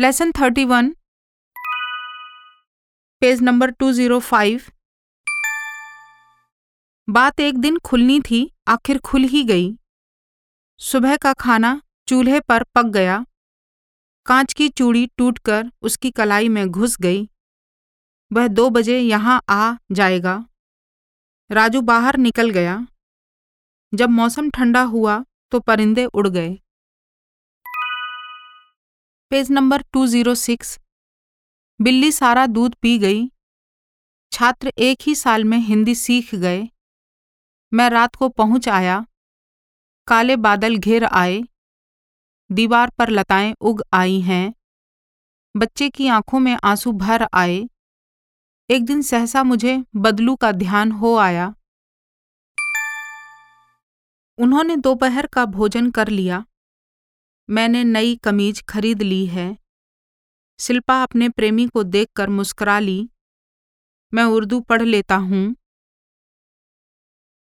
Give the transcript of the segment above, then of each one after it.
Lesson thirty one page number two zero five बात एक दिन खुलनी थी, आखिर खुल ही गई। सुबह का खाना चूल्हे पर पक गया। कांच की चूड़ी टूटकर उसकी कलाई में घुस गई। वह दो बजे यहाँ आ जाएगा। राजू बाहर निकल गया। जब मौसम ठंडा हुआ तो परिंदे उड़ गए। Page number two zero six बिल्ली सारा दूध पी गई। छात्र एक ही साल में हिंदी सीख गए। मैं रात को पहुँच आया। काले बादल घिर आए। दीवार पर लताएँ उग आई हैं। बच्चे की आँखों में आँसू भर आए। एक दिन सहसा मुझे बदलू का ध्यान हो आया। उन्होंने दोपहर का भोजन कर लिया। मैंने नई कमीज खरीद ली है। शिल्पा अपने प्रेमी को देखकर मुस्कुरा ली। मैं उर्दू पढ़ लेता हूँ।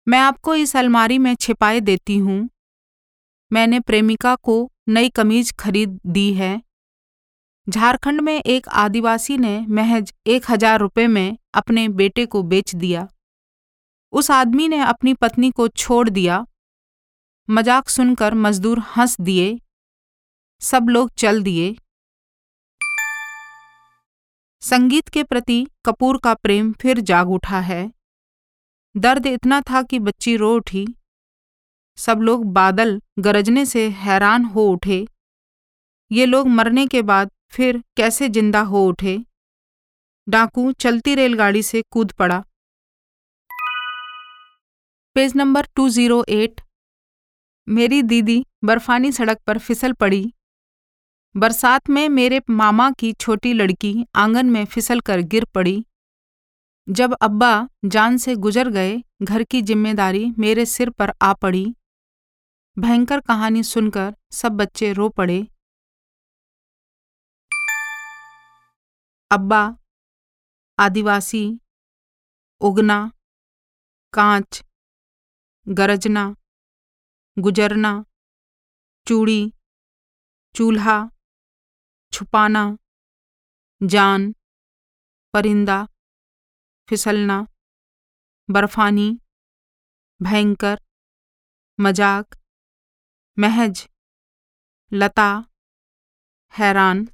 मैं आपको इस अलमारी में छिपाए देती हूँ। मैंने प्रेमिका को नई कमीज खरीद दी है। झारखंड में एक आदिवासी ने महज एक हज़ार रुपये में अपने बेटे को बेच दिया। उस आदमी ने अपनी पत्नी को छोड़ दिया। मज़ाक सुनकर मजदूर हंस दिए। सब लोग चल दिए। संगीत के प्रति कपूर का प्रेम फिर जाग उठा है। दर्द इतना था कि बच्ची रो उठी। सब लोग बादल गरजने से हैरान हो उठे। ये लोग मरने के बाद फिर कैसे ज़िंदा हो उठे? डाकू चलती रेलगाड़ी से कूद पड़ा। पेज नंबर 208 मेरी दीदी बर्फानी सड़क पर फिसल पड़ी। बरसात में मेरे मामा की छोटी लड़की आँगन में फिसल कर गिर पड़ी। जब अब्बा जान से गुजर गए, घर की ज़िम्मेदारी मेरे सिर पर आ पड़ी। भयंकर कहानी सुनकर सब बच्चे रो पड़े। अब्बा, आदिवासी, उगना, कांच, गरजना गुजरना चूड़ी चूल्हा छुपाना जान परिंदा फिसलना बर्फानी भयंकर मज़ाक महज लता हैरान।